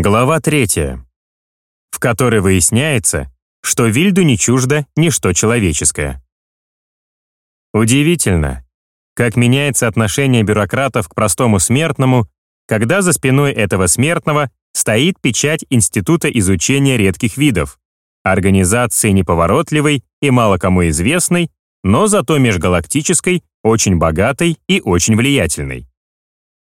Глава третья, в которой выясняется, что Вильду не чуждо ничто человеческое. Удивительно, как меняется отношение бюрократов к простому смертному, когда за спиной этого смертного стоит печать Института изучения редких видов, организации неповоротливой и мало кому известной, но зато межгалактической, очень богатой и очень влиятельной.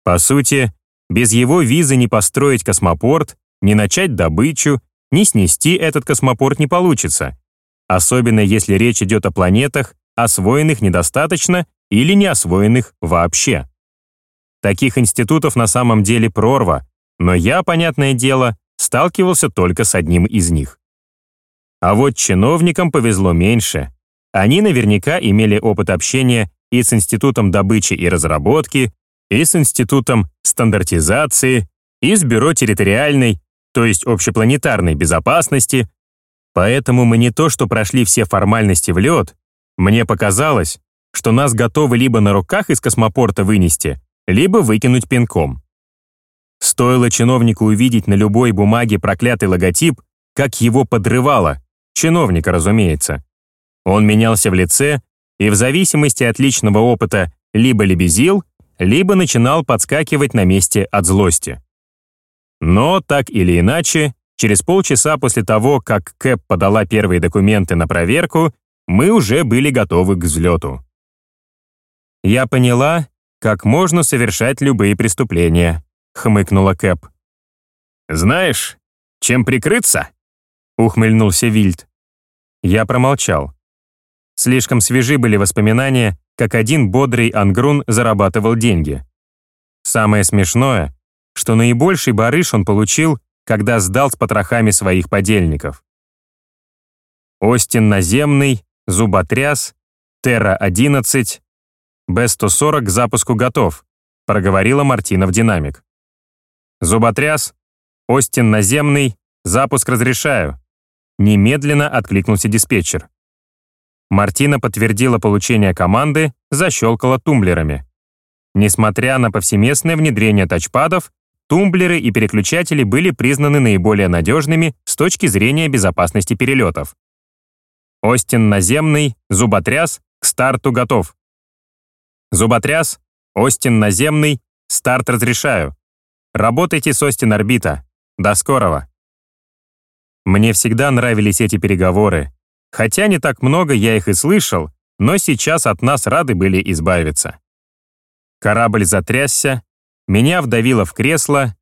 По сути, без его визы не построить космопорт, не начать добычу, не снести этот космопорт не получится, особенно если речь идет о планетах, освоенных недостаточно или не освоенных вообще. Таких институтов на самом деле прорва, но я, понятное дело, сталкивался только с одним из них. А вот чиновникам повезло меньше. Они наверняка имели опыт общения и с Институтом добычи и разработки, и с Институтом стандартизации, и с Бюро территориальной, то есть общепланетарной безопасности, поэтому мы не то что прошли все формальности в лед, мне показалось, что нас готовы либо на руках из космопорта вынести, либо выкинуть пинком. Стоило чиновнику увидеть на любой бумаге проклятый логотип, как его подрывало, чиновника, разумеется. Он менялся в лице и в зависимости от личного опыта либо лебезил, либо начинал подскакивать на месте от злости. Но, так или иначе, через полчаса после того, как Кэп подала первые документы на проверку, мы уже были готовы к взлету. «Я поняла, как можно совершать любые преступления», — хмыкнула Кэп. «Знаешь, чем прикрыться?» — ухмыльнулся Вильд. Я промолчал. Слишком свежи были воспоминания, как один бодрый ангрун зарабатывал деньги. Самое смешное, что наибольший барыш он получил, когда сдал с потрохами своих подельников. Остин наземный, зуботряс, Терра-11, Б-140 к запуску готов, проговорила Мартина в динамик. Зуботряс, Остин наземный, запуск разрешаю. Немедленно откликнулся диспетчер. Мартина подтвердила получение команды, защелкала тумблерами. Несмотря на повсеместное внедрение тачпадов, тумблеры и переключатели были признаны наиболее надежными с точки зрения безопасности перелетов. Остин наземный, зуботряс, к старту готов. Зуботряс, Остин наземный, старт разрешаю. Работайте с Остин орбита. До скорого. Мне всегда нравились эти переговоры, Хотя не так много я их и слышал, но сейчас от нас рады были избавиться. Корабль затрясся, меня вдавило в кресло,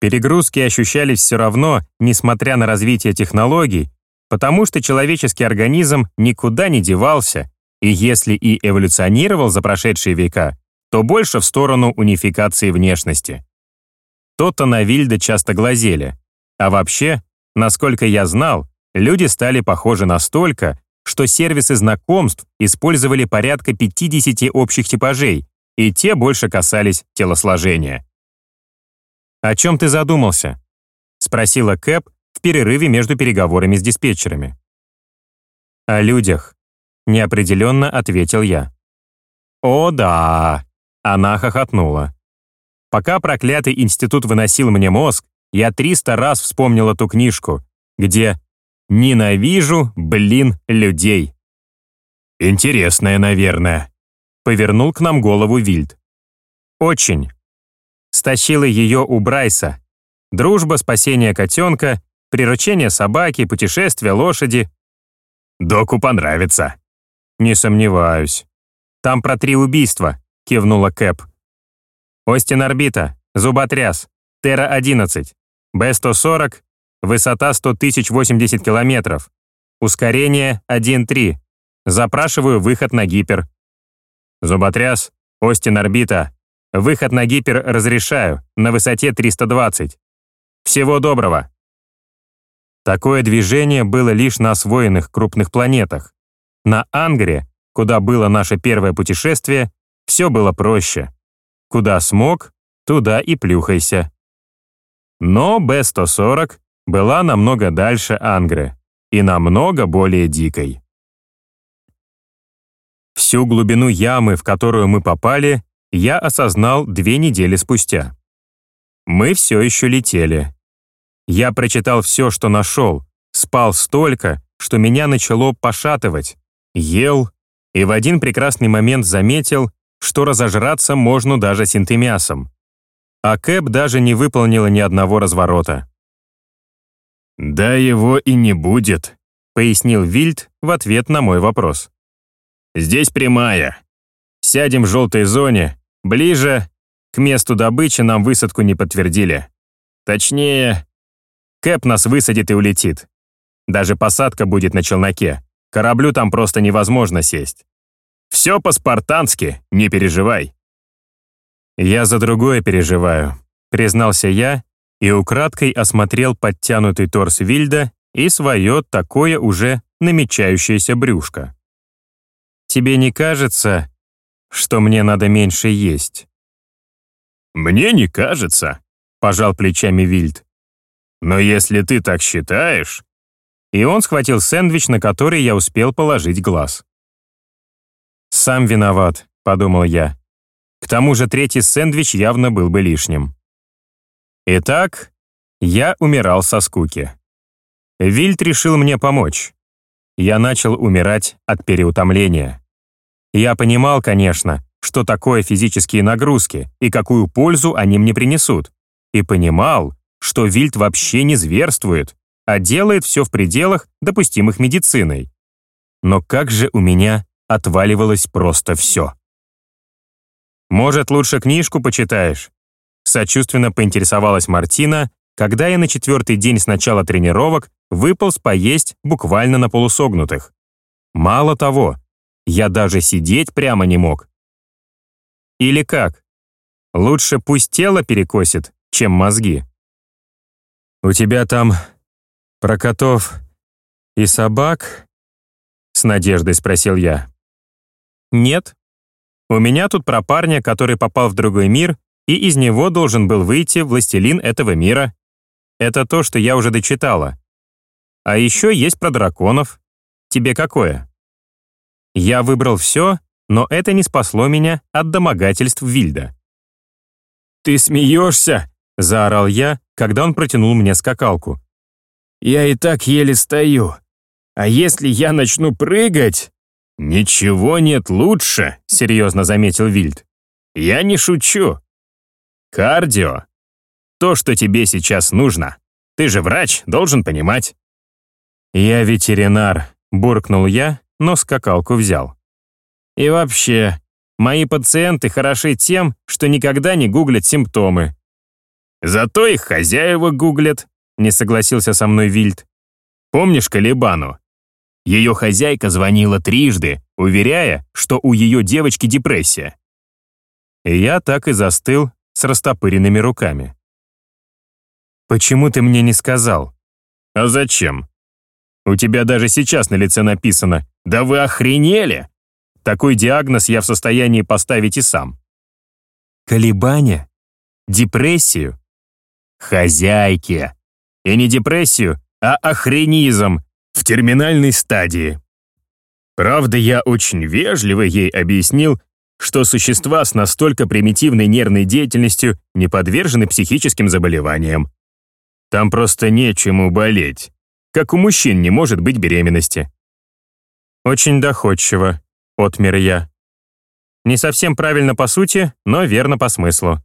перегрузки ощущались все равно, несмотря на развитие технологий, потому что человеческий организм никуда не девался, и если и эволюционировал за прошедшие века, то больше в сторону унификации внешности. То-то на Вильда часто глазели. А вообще, насколько я знал, люди стали похожи настолько, что сервисы знакомств использовали порядка 50 общих типажей, и те больше касались телосложения. «О чем ты задумался?» — спросила Кэп в перерыве между переговорами с диспетчерами. «О людях», — неопределенно ответил я. «О, да!» — она хохотнула. Пока проклятый институт выносил мне мозг, я 300 раз вспомнила ту книжку, где Ненавижу, блин, людей. Интересное, наверное. Повернул к нам голову Вильд. Очень. Стащила ее у Брайса. Дружба, спасение котенка, приручение собаки, путешествие лошади. Доку понравится. Не сомневаюсь. Там про три убийства, кивнула Кэп. Остин орбита, зуботряс, Терра-11, Б-140, Высота 100 тысяч 80 километров. Ускорение 1.3. Запрашиваю выход на гипер. Зуботряс, Остин орбита. Выход на гипер разрешаю, на высоте 320. Всего доброго. Такое движение было лишь на освоенных крупных планетах. На Ангре, куда было наше первое путешествие, все было проще. Куда смог, туда и плюхайся. Но Б-140 была намного дальше Ангры и намного более дикой. Всю глубину ямы, в которую мы попали, я осознал две недели спустя. Мы все еще летели. Я прочитал все, что нашел, спал столько, что меня начало пошатывать, ел и в один прекрасный момент заметил, что разожраться можно даже синтемиасом. А Кэп даже не выполнила ни одного разворота. «Да его и не будет», — пояснил Вильд в ответ на мой вопрос. «Здесь прямая. Сядем в желтой зоне, ближе. К месту добычи нам высадку не подтвердили. Точнее, Кэп нас высадит и улетит. Даже посадка будет на челноке. Кораблю там просто невозможно сесть. Все по-спартански, не переживай. Я за другое переживаю, признался я и украдкой осмотрел подтянутый торс Вильда и свое такое уже намечающееся брюшко. Тебе не кажется, что мне надо меньше есть? Мне не кажется, пожал плечами Вильд. Но если ты так считаешь... И он схватил сэндвич, на который я успел положить глаз. «Сам виноват», — подумал я. К тому же третий сэндвич явно был бы лишним. Итак, я умирал со скуки. Вильд решил мне помочь. Я начал умирать от переутомления. Я понимал, конечно, что такое физические нагрузки и какую пользу они мне принесут. И понимал, что Вильд вообще не зверствует, а делает все в пределах, допустимых медициной. Но как же у меня отваливалось просто все. «Может, лучше книжку почитаешь?» Сочувственно поинтересовалась Мартина, когда я на четвертый день с начала тренировок выполз поесть буквально на полусогнутых. Мало того, я даже сидеть прямо не мог. Или как? Лучше пусть тело перекосит, чем мозги. «У тебя там про котов и собак?» С надеждой спросил я. «Нет. У меня тут про парня, который попал в другой мир, и из него должен был выйти властелин этого мира. Это то, что я уже дочитала. А еще есть про драконов. Тебе какое?» Я выбрал все, но это не спасло меня от домогательств Вильда. «Ты смеешься?» — заорал я, когда он протянул мне скакалку. «Я и так еле стою. А если я начну прыгать...» «Ничего нет лучше», — серьезно заметил Вильд. «Я не шучу. Кардио. То, что тебе сейчас нужно. Ты же врач, должен понимать». «Я ветеринар», — буркнул я, но скакалку взял. «И вообще, мои пациенты хороши тем, что никогда не гуглят симптомы. Зато их хозяева гуглят, не согласился со мной Вильд. Помнишь Калибану? Ее хозяйка звонила трижды, уверяя, что у ее девочки депрессия. И я так и застыл с растопыренными руками. «Почему ты мне не сказал?» «А зачем? У тебя даже сейчас на лице написано «Да вы охренели!» Такой диагноз я в состоянии поставить и сам. Колебания? Депрессию? хозяйке. И не депрессию, а охренизм в терминальной стадии. Правда, я очень вежливо ей объяснил, что существа с настолько примитивной нервной деятельностью не подвержены психическим заболеваниям. Там просто нечему болеть, как у мужчин не может быть беременности. Очень доходчиво, отмер я. Не совсем правильно по сути, но верно по смыслу.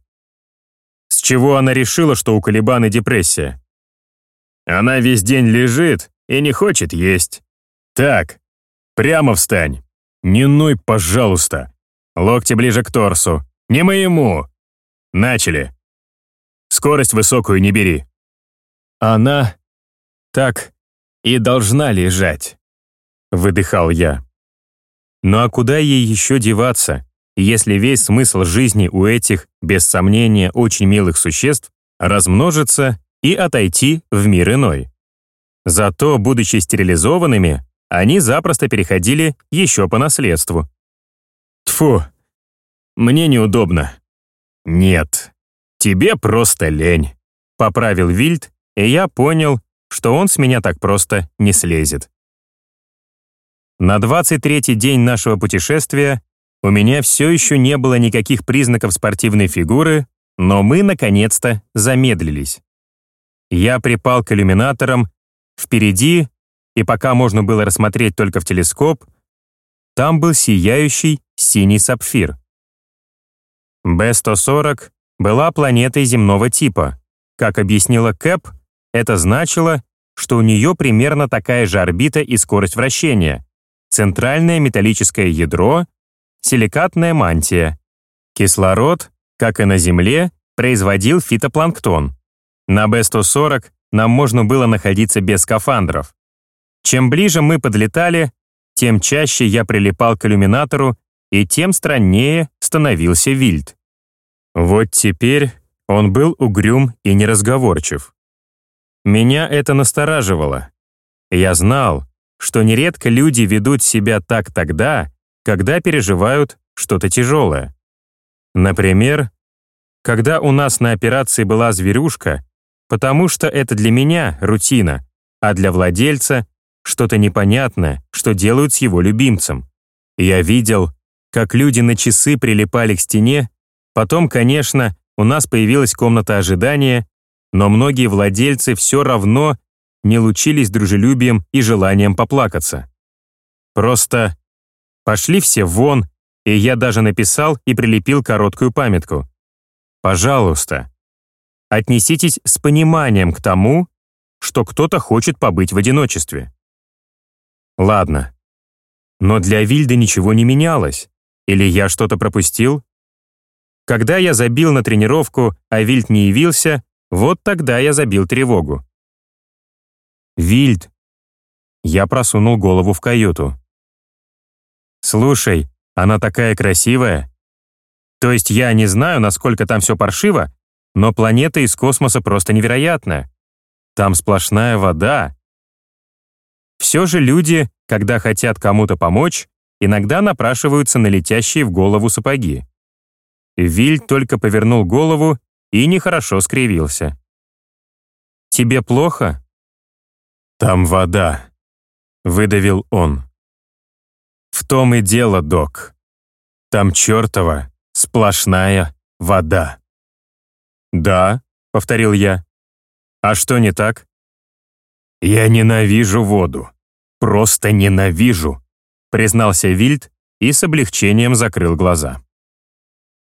С чего она решила, что у Калибаны депрессия? Она весь день лежит и не хочет есть. Так, прямо встань. Не ной, пожалуйста. Локти ближе к торсу. Не моему. Начали. Скорость высокую не бери. Она так и должна лежать, выдыхал я. Ну а куда ей еще деваться? если весь смысл жизни у этих, без сомнения, очень милых существ размножиться и отойти в мир иной. Зато, будучи стерилизованными, они запросто переходили еще по наследству. Тфу, мне неудобно. Нет, тебе просто лень, поправил Вильд, и я понял, что он с меня так просто не слезет. На 23-й день нашего путешествия у меня все еще не было никаких признаков спортивной фигуры, но мы, наконец-то, замедлились. Я припал к иллюминаторам, впереди, и пока можно было рассмотреть только в телескоп, там был сияющий синий сапфир. Б-140 была планетой земного типа. Как объяснила Кэп, это значило, что у нее примерно такая же орбита и скорость вращения, центральное металлическое ядро, силикатная мантия. Кислород, как и на Земле, производил фитопланктон. На Б-140 нам можно было находиться без скафандров. Чем ближе мы подлетали, тем чаще я прилипал к иллюминатору, и тем страннее становился Вильд. Вот теперь он был угрюм и неразговорчив. Меня это настораживало. Я знал, что нередко люди ведут себя так тогда, когда переживают что-то тяжелое. Например, когда у нас на операции была зверюшка, потому что это для меня рутина, а для владельца что-то непонятное, что делают с его любимцем. Я видел, как люди на часы прилипали к стене, потом, конечно, у нас появилась комната ожидания, но многие владельцы все равно не лучились дружелюбием и желанием поплакаться. Просто пошли все вон, и я даже написал и прилепил короткую памятку. Пожалуйста, отнеситесь с пониманием к тому, что кто-то хочет побыть в одиночестве. Ладно. Но для Вильды ничего не менялось. Или я что-то пропустил? Когда я забил на тренировку, а Вильд не явился, вот тогда я забил тревогу. «Вильд!» Я просунул голову в каюту. «Слушай, она такая красивая. То есть я не знаю, насколько там все паршиво, но планета из космоса просто невероятная. Там сплошная вода. Все же люди, когда хотят кому-то помочь, иногда напрашиваются на летящие в голову сапоги. Виль только повернул голову и нехорошо скривился. «Тебе плохо?» «Там вода», — выдавил он. «В том и дело, док. Там чертова сплошная вода». «Да», — повторил я. «А что не так?» «Я ненавижу воду. Просто ненавижу», — признался Вильд и с облегчением закрыл глаза.